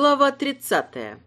Глава тридцатая.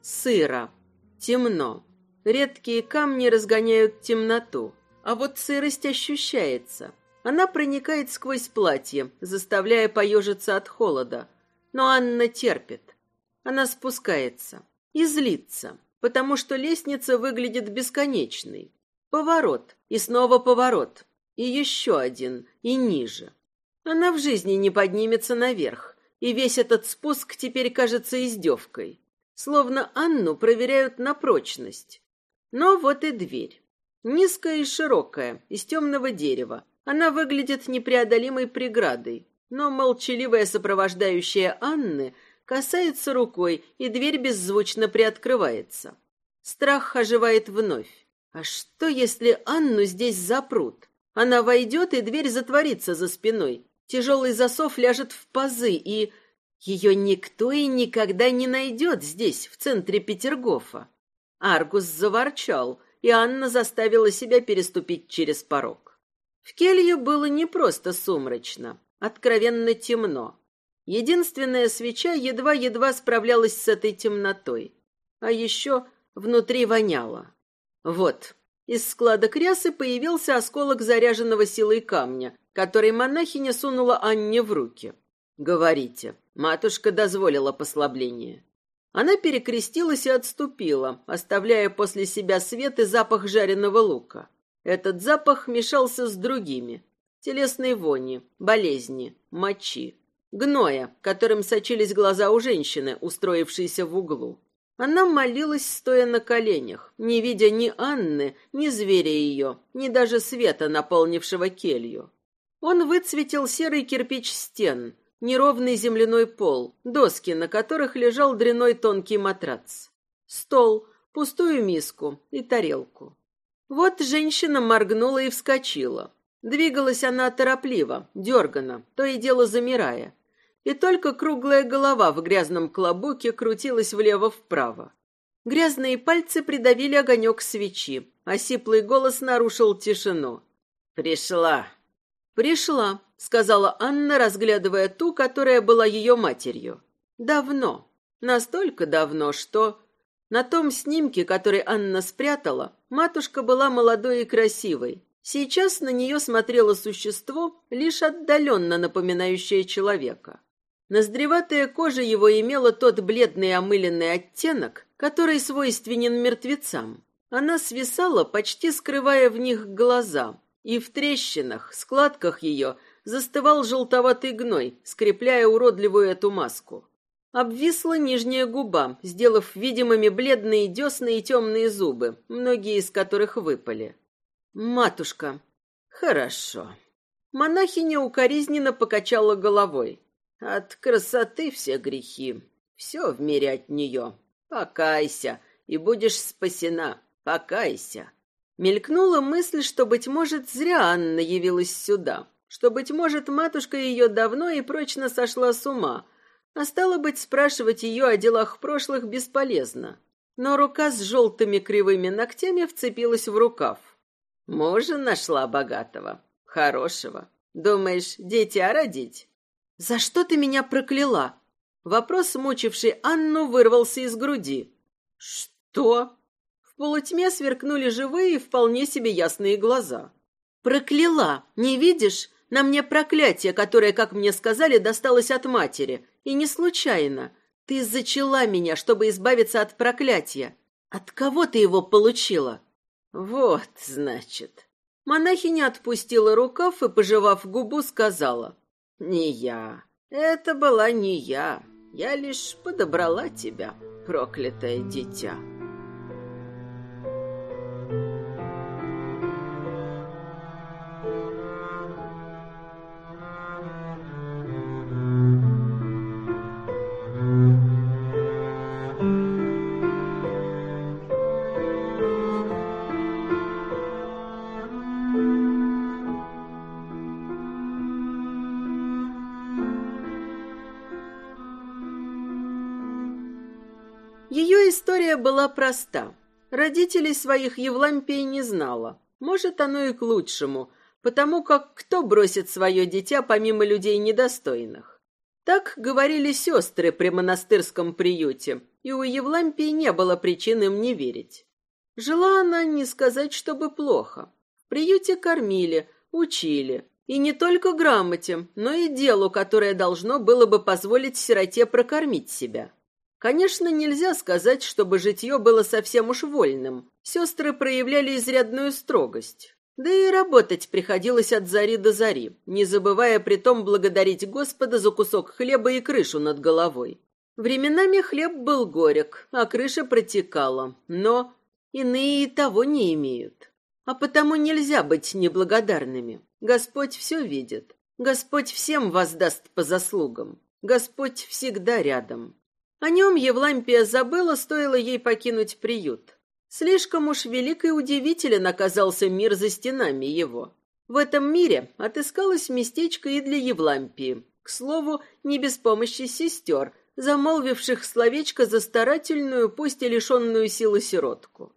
Сыро. Темно. Редкие камни разгоняют темноту, а вот сырость ощущается. Она проникает сквозь платье, заставляя поежиться от холода. Но Анна терпит. Она спускается и злится, потому что лестница выглядит бесконечной. Поворот, и снова поворот, и еще один, и ниже. Она в жизни не поднимется наверх, и весь этот спуск теперь кажется издевкой. Словно Анну проверяют на прочность. Но вот и дверь. Низкая и широкая, из темного дерева. Она выглядит непреодолимой преградой, но молчаливая сопровождающая Анны касается рукой, и дверь беззвучно приоткрывается. Страх оживает вновь. А что, если Анну здесь запрут? Она войдет, и дверь затворится за спиной. Тяжелый засов ляжет в пазы, и... Ее никто и никогда не найдет здесь, в центре Петергофа. Аргус заворчал, и Анна заставила себя переступить через порог. В келью было не просто сумрачно, откровенно темно. Единственная свеча едва-едва справлялась с этой темнотой. А еще внутри воняло. Вот, из складок рясы появился осколок заряженного силой камня, который монахиня сунула Анне в руки. «Говорите, матушка дозволила послабление». Она перекрестилась и отступила, оставляя после себя свет и запах жареного лука. Этот запах мешался с другими. Телесной вони, болезни, мочи, гноя, которым сочились глаза у женщины, устроившейся в углу. Она молилась, стоя на коленях, не видя ни Анны, ни зверя ее, ни даже света, наполнившего келью. Он выцветил серый кирпич стен, неровный земляной пол, доски, на которых лежал дряной тонкий матрац, стол, пустую миску и тарелку. Вот женщина моргнула и вскочила. Двигалась она торопливо, дергано, то и дело замирая. И только круглая голова в грязном клобуке крутилась влево-вправо. Грязные пальцы придавили огонек свечи, а сиплый голос нарушил тишину. «Пришла!» «Пришла», — сказала Анна, разглядывая ту, которая была ее матерью. «Давно. Настолько давно, что...» На том снимке, который Анна спрятала, матушка была молодой и красивой. Сейчас на нее смотрело существо, лишь отдаленно напоминающее человека. Ноздреватая кожа его имела тот бледный омыленный оттенок, который свойственен мертвецам. Она свисала, почти скрывая в них глаза, и в трещинах, складках ее застывал желтоватый гной, скрепляя уродливую эту маску. Обвисла нижняя губа, сделав видимыми бледные десны и темные зубы, многие из которых выпали. «Матушка!» «Хорошо». Монахиня укоризненно покачала головой. «От красоты все грехи. Все в мире от нее. Покайся, и будешь спасена. Покайся». Мелькнула мысль, что, быть может, зря Анна явилась сюда, что, быть может, матушка ее давно и прочно сошла с ума, а стало быть, спрашивать ее о делах прошлых бесполезно. Но рука с желтыми кривыми ногтями вцепилась в рукав. Мужа нашла богатого, хорошего. Думаешь, дитя родить? За что ты меня прокляла? Вопрос, мучивший Анну, вырвался из груди. Что? полутьме сверкнули живые и вполне себе ясные глаза. «Прокляла! Не видишь? На мне проклятие, которое, как мне сказали, досталось от матери. И не случайно. Ты зачала меня, чтобы избавиться от проклятия. От кого ты его получила?» «Вот, значит». Монахиня отпустила рукав и, пожевав губу, сказала. «Не я. Это была не я. Я лишь подобрала тебя, проклятое дитя». Была проста. Родителей своих Евлампия не знала. Может, оно и к лучшему, потому как кто бросит свое дитя помимо людей недостойных? Так говорили сестры при монастырском приюте, и у Евлампии не было причин им не верить. Жила она, не сказать, чтобы плохо. В приюте кормили, учили, и не только грамоте, но и делу, которое должно было бы позволить сироте прокормить себя. Конечно, нельзя сказать, чтобы житье было совсем уж вольным. Сестры проявляли изрядную строгость. Да и работать приходилось от зари до зари, не забывая при том благодарить Господа за кусок хлеба и крышу над головой. Временами хлеб был горек, а крыша протекала, но иные и того не имеют. А потому нельзя быть неблагодарными. Господь все видит. Господь всем воздаст по заслугам. Господь всегда рядом. О нем Евлампия забыла, стоило ей покинуть приют. Слишком уж велик и удивителен оказался мир за стенами его. В этом мире отыскалось местечко и для Евлампии. К слову, не без помощи сестер, замолвивших словечко за старательную, пусть и лишенную силы сиротку.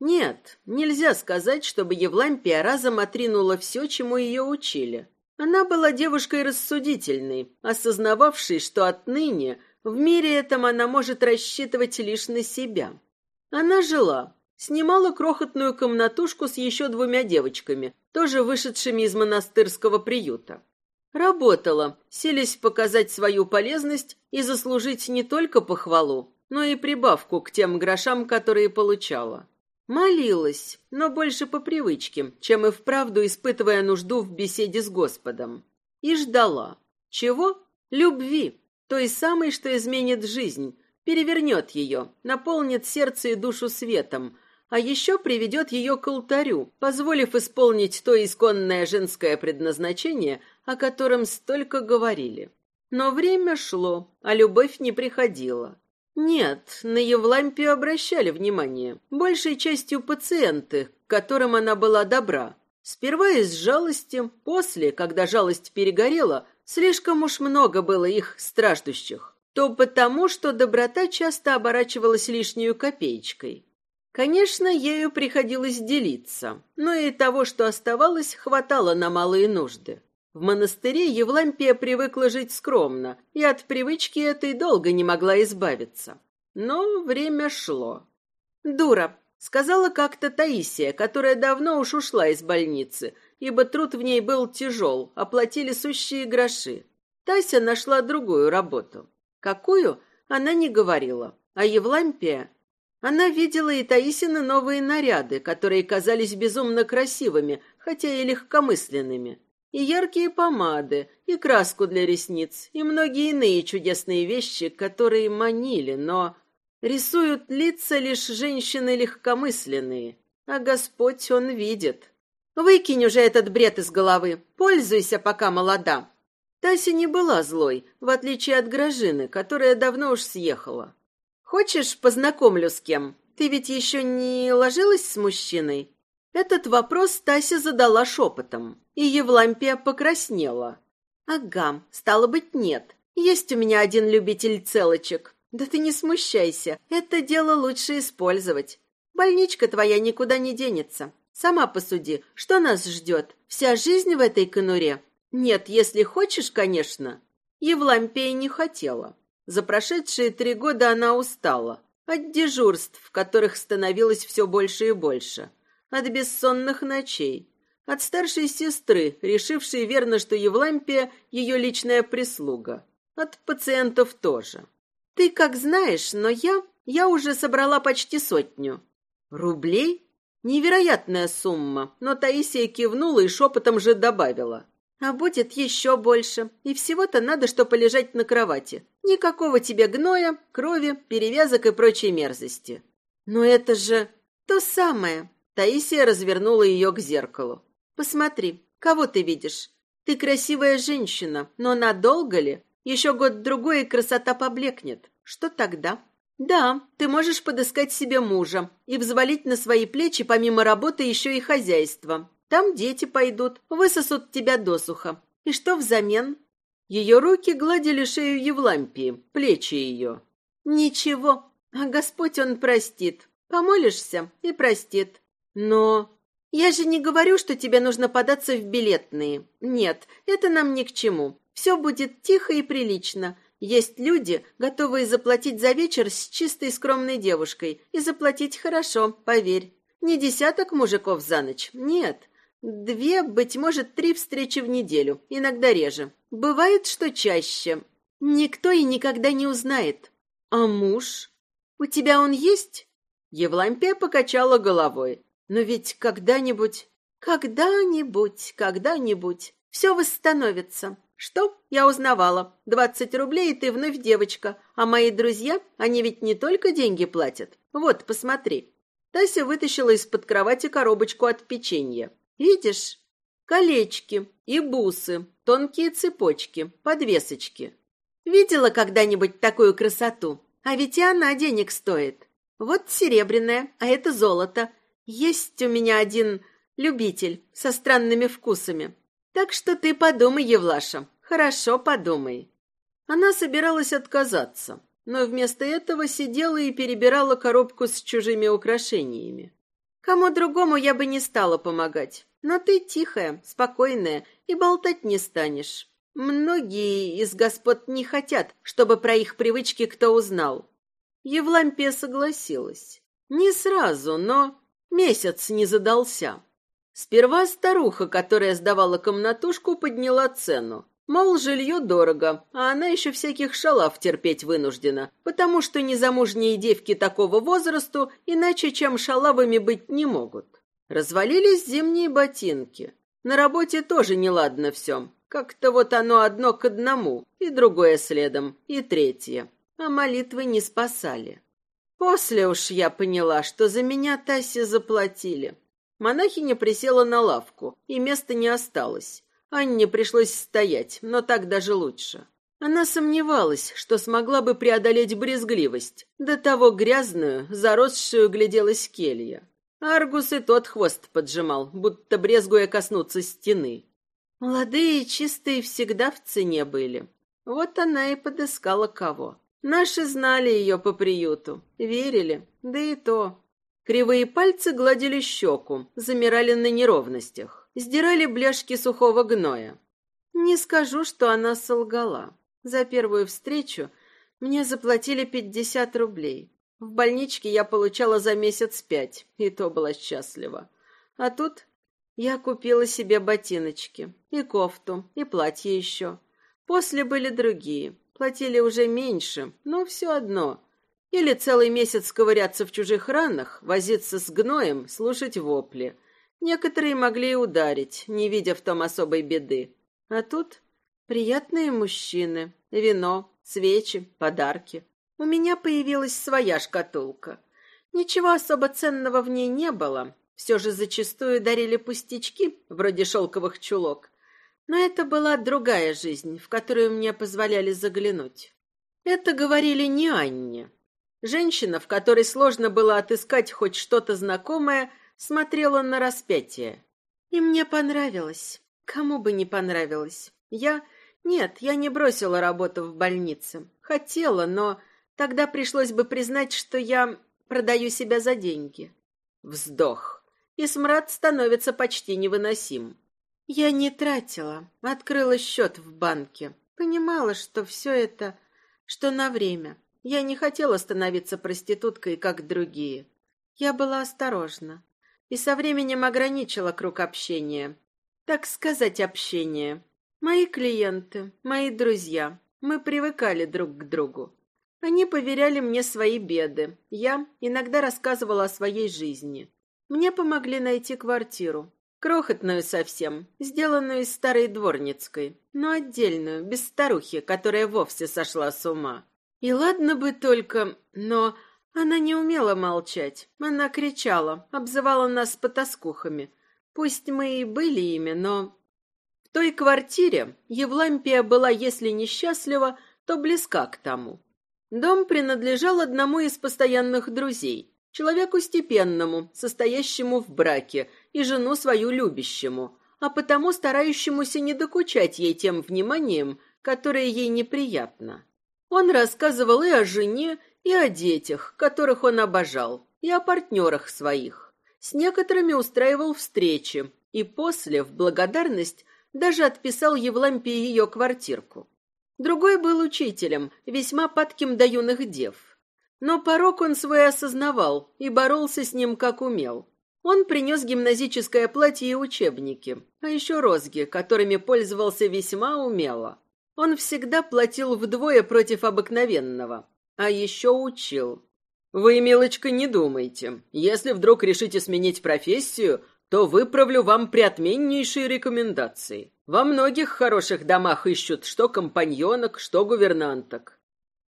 Нет, нельзя сказать, чтобы Евлампия разом отринула все, чему ее учили. Она была девушкой рассудительной, осознававшей, что отныне в мире этом она может рассчитывать лишь на себя. Она жила, снимала крохотную комнатушку с еще двумя девочками, тоже вышедшими из монастырского приюта. Работала, селись показать свою полезность и заслужить не только похвалу, но и прибавку к тем грошам, которые получала. Молилась, но больше по привычке, чем и вправду испытывая нужду в беседе с Господом. И ждала. Чего? Любви той самой, что изменит жизнь, перевернет ее, наполнит сердце и душу светом, а еще приведет ее к алтарю, позволив исполнить то исконное женское предназначение, о котором столько говорили. Но время шло, а любовь не приходила. Нет, на Евлампию обращали внимание, большей частью пациенты, к которым она была добра. Сперва из жалости, после, когда жалость перегорела, Слишком уж много было их страждущих. То потому, что доброта часто оборачивалась лишнюю копеечкой. Конечно, ею приходилось делиться, но и того, что оставалось, хватало на малые нужды. В монастыре Евлампия привыкла жить скромно, и от привычки этой долго не могла избавиться. Но время шло. «Дура», — сказала как-то Таисия, которая давно уж ушла из больницы — ибо труд в ней был тяжел, оплатили сущие гроши. Тася нашла другую работу. Какую, она не говорила. А Евлампия... Она видела и Таисины новые наряды, которые казались безумно красивыми, хотя и легкомысленными. И яркие помады, и краску для ресниц, и многие иные чудесные вещи, которые манили, но... Рисуют лица лишь женщины легкомысленные, а Господь он видит. Выкинь уже этот бред из головы. Пользуйся, пока молода. Тася не была злой, в отличие от Грожины, которая давно уж съехала. Хочешь, познакомлю с кем? Ты ведь еще не ложилась с мужчиной? Этот вопрос Тася задала шепотом, и Евлампия покраснела. Ага, стало быть, нет. Есть у меня один любитель целочек. Да ты не смущайся, это дело лучше использовать. Больничка твоя никуда не денется. Сама посуди, что нас ждет? Вся жизнь в этой конуре? Нет, если хочешь, конечно. Евлампия не хотела. За прошедшие три года она устала. От дежурств, в которых становилось все больше и больше. От бессонных ночей. От старшей сестры, решившей верно, что Евлампия — ее личная прислуга. От пациентов тоже. Ты как знаешь, но я... Я уже собрала почти сотню. Рублей? Невероятная сумма, но Таисия кивнула и шепотом же добавила. А будет еще больше. И всего-то надо, что полежать на кровати. Никакого тебе гноя, крови, перевязок и прочей мерзости. Но это же то самое. Таисия развернула ее к зеркалу. Посмотри, кого ты видишь? Ты красивая женщина, но надолго ли? Еще год-другой, и красота поблекнет. Что тогда? Да, ты можешь подыскать себе мужа и взвалить на свои плечи помимо работы еще и хозяйство. Там дети пойдут, высосут тебя досуха. И что взамен? Ее руки гладили шею Евлампии, плечи ее. Ничего, а Господь он простит. Помолишься и простит. Но я же не говорю, что тебе нужно податься в билетные. Нет, это нам ни к чему. Все будет тихо и прилично. Есть люди, готовые заплатить за вечер с чистой скромной девушкой. И заплатить хорошо, поверь. Не десяток мужиков за ночь, нет. Две, быть может, три встречи в неделю, иногда реже. Бывает, что чаще. Никто и никогда не узнает. А муж? У тебя он есть? Евлампия покачала головой. Но ведь когда-нибудь... Когда-нибудь, когда-нибудь все восстановится. Что? Я узнавала. Двадцать рублей, и ты вновь девочка. А мои друзья, они ведь не только деньги платят. Вот, посмотри. Тася вытащила из-под кровати коробочку от печенья. Видишь? Колечки и бусы, тонкие цепочки, подвесочки. Видела когда-нибудь такую красоту? А ведь и она денег стоит. Вот серебряная, а это золото. Есть у меня один любитель со странными вкусами. Так что ты подумай, Евлаша, хорошо подумай. Она собиралась отказаться, но вместо этого сидела и перебирала коробку с чужими украшениями. Кому другому я бы не стала помогать, но ты тихая, спокойная и болтать не станешь. Многие из господ не хотят, чтобы про их привычки кто узнал. Евлампия согласилась. Не сразу, но месяц не задался. Сперва старуха, которая сдавала комнатушку, подняла цену. Мол, жилье дорого, а она еще всяких шалав терпеть вынуждена, потому что незамужние девки такого возрасту иначе, чем шалавами быть не могут. Развалились зимние ботинки. На работе тоже неладно все. Как-то вот оно одно к одному, и другое следом, и третье. А молитвы не спасали. После уж я поняла, что за меня Тасе заплатили. Монахиня присела на лавку, и места не осталось. Анне пришлось стоять, но так даже лучше. Она сомневалась, что смогла бы преодолеть брезгливость. До того грязную, заросшую гляделась келья. Аргус и тот хвост поджимал, будто брезгуя коснуться стены. Молодые и чистые всегда в цене были. Вот она и подыскала кого. Наши знали ее по приюту, верили, да и то. Кривые пальцы гладили щеку, замирали на неровностях сдирали бляшки сухого гноя. Не скажу, что она солгала. За первую встречу мне заплатили пятьдесят рублей. В больничке я получала за месяц пять, и то была счастлива. А тут я купила себе ботиночки, и кофту, и платье еще. После были другие. Платили уже меньше, но все одно. Или целый месяц ковыряться в чужих ранах, возиться с гноем, слушать вопли — Некоторые могли и ударить, не видя в том особой беды. А тут приятные мужчины, вино, свечи, подарки. У меня появилась своя шкатулка. Ничего особо ценного в ней не было. Все же зачастую дарили пустячки, вроде шелковых чулок. Но это была другая жизнь, в которую мне позволяли заглянуть. Это говорили не Анне. Женщина, в которой сложно было отыскать хоть что-то знакомое, смотрела на распятие. И мне понравилось. Кому бы не понравилось. Я... Нет, я не бросила работу в больнице. Хотела, но тогда пришлось бы признать, что я продаю себя за деньги. Вздох. И смрад становится почти невыносим. Я не тратила. Открыла счет в банке. Понимала, что все это... что на время. Я не хотела становиться проституткой, как другие. Я была осторожна и со временем ограничила круг общения. Так сказать, общение. Мои клиенты, мои друзья, мы привыкали друг к другу. Они поверяли мне свои беды. Я иногда рассказывала о своей жизни. Мне помогли найти квартиру. Крохотную совсем, сделанную из старой дворницкой, но отдельную, без старухи, которая вовсе сошла с ума. И ладно бы только, но она не умела молчать. Она кричала, обзывала нас потаскухами. Пусть мы и были ими, но... В той квартире Евлампия была, если несчастлива, то близка к тому. Дом принадлежал одному из постоянных друзей, человеку степенному, состоящему в браке, и жену свою любящему, а потому старающемуся не докучать ей тем вниманием, которое ей неприятно. Он рассказывал и о жене, и о детях, которых он обожал. и о партнерах своих. С некоторыми устраивал встречи, и после, в благодарность, даже отписал Евлампии ее квартирку. Другой был учителем, весьма падким до юных дев. Но порог он свой осознавал и боролся с ним как умел. Он принес гимназическое платье и учебники, а еще розги, которыми пользовался весьма умело. Он всегда платил вдвое против обыкновенного, а еще учил. «Вы, милочка, не думайте. Если вдруг решите сменить профессию, то выправлю вам приотменнейшие рекомендации. Во многих хороших домах ищут что компаньонок, что гувернанток.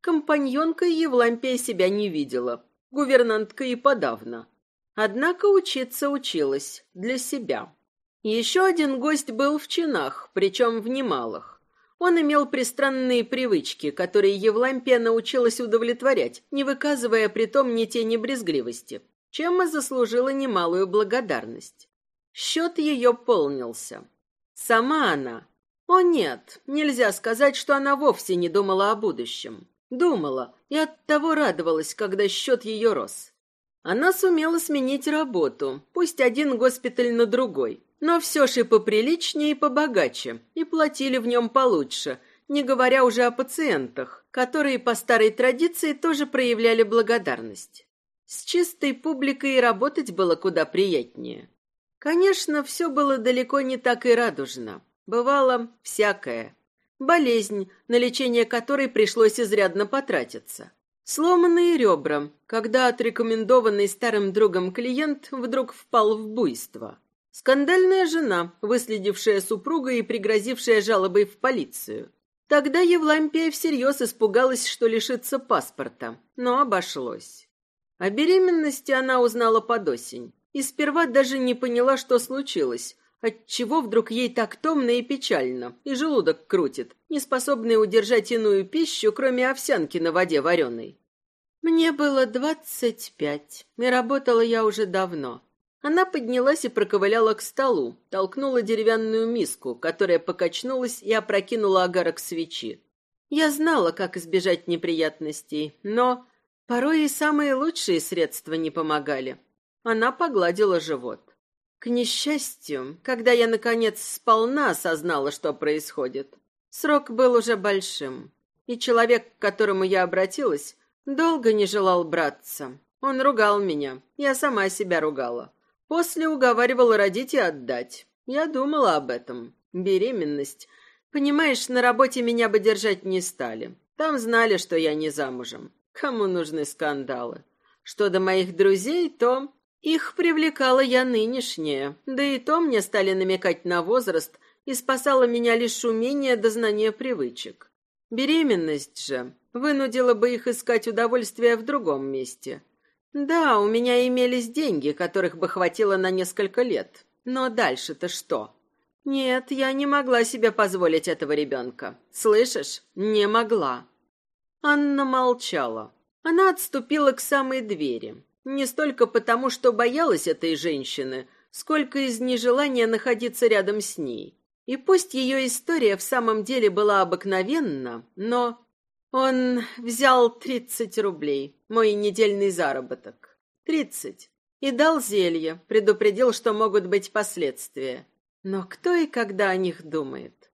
Компаньонкой Евлампия себя не видела, гувернанткой и подавно. Однако учиться училась для себя. Еще один гость был в чинах, причем в немалых. Он имел пристранные привычки, которые Евлампия научилась удовлетворять, не выказывая при том ни тени брезгливости чем и заслужила немалую благодарность. Счет ее полнился. Сама она... О нет, нельзя сказать, что она вовсе не думала о будущем. Думала и оттого радовалась, когда счет ее рос. Она сумела сменить работу, пусть один госпиталь на другой, но все же поприличнее и побогаче, и платили в нем получше, не говоря уже о пациентах, которые по старой традиции тоже проявляли благодарность. С чистой публикой работать было куда приятнее. Конечно, все было далеко не так и радужно. Бывало всякое. Болезнь, на лечение которой пришлось изрядно потратиться. Сломанные ребра, когда отрекомендованный старым другом клиент вдруг впал в буйство. Скандальная жена, выследившая супруга и пригрозившая жалобой в полицию. Тогда Евлампия всерьез испугалась, что лишится паспорта, но обошлось. О беременности она узнала под осень и сперва даже не поняла, что случилось, отчего вдруг ей так томно и печально, и желудок крутит, не способный удержать иную пищу, кроме овсянки на воде вареной. Мне было двадцать пять, и работала я уже давно. Она поднялась и проковыляла к столу, толкнула деревянную миску, которая покачнулась и опрокинула огарок свечи. Я знала, как избежать неприятностей, но Порой и самые лучшие средства не помогали. Она погладила живот. К несчастью, когда я, наконец, сполна осознала, что происходит, срок был уже большим, и человек, к которому я обратилась, долго не желал браться. Он ругал меня, я сама себя ругала. После уговаривала родить и отдать. Я думала об этом. Беременность. Понимаешь, на работе меня бы держать не стали. Там знали, что я не замужем. Кому нужны скандалы? Что до моих друзей, то их привлекала я нынешняя, да и то мне стали намекать на возраст, и спасало меня лишь умение до знания привычек. Беременность же вынудила бы их искать удовольствие в другом месте. Да, у меня имелись деньги, которых бы хватило на несколько лет. Но дальше-то что? Нет, я не могла себе позволить этого ребенка. Слышишь? Не могла. Анна молчала. Она отступила к самой двери. Не столько потому, что боялась этой женщины, сколько из нежелания находиться рядом с ней. И пусть ее история в самом деле была обыкновенна, но... Он взял тридцать рублей, мой недельный заработок. Тридцать. И дал зелье, предупредил, что могут быть последствия. Но кто и когда о них думает?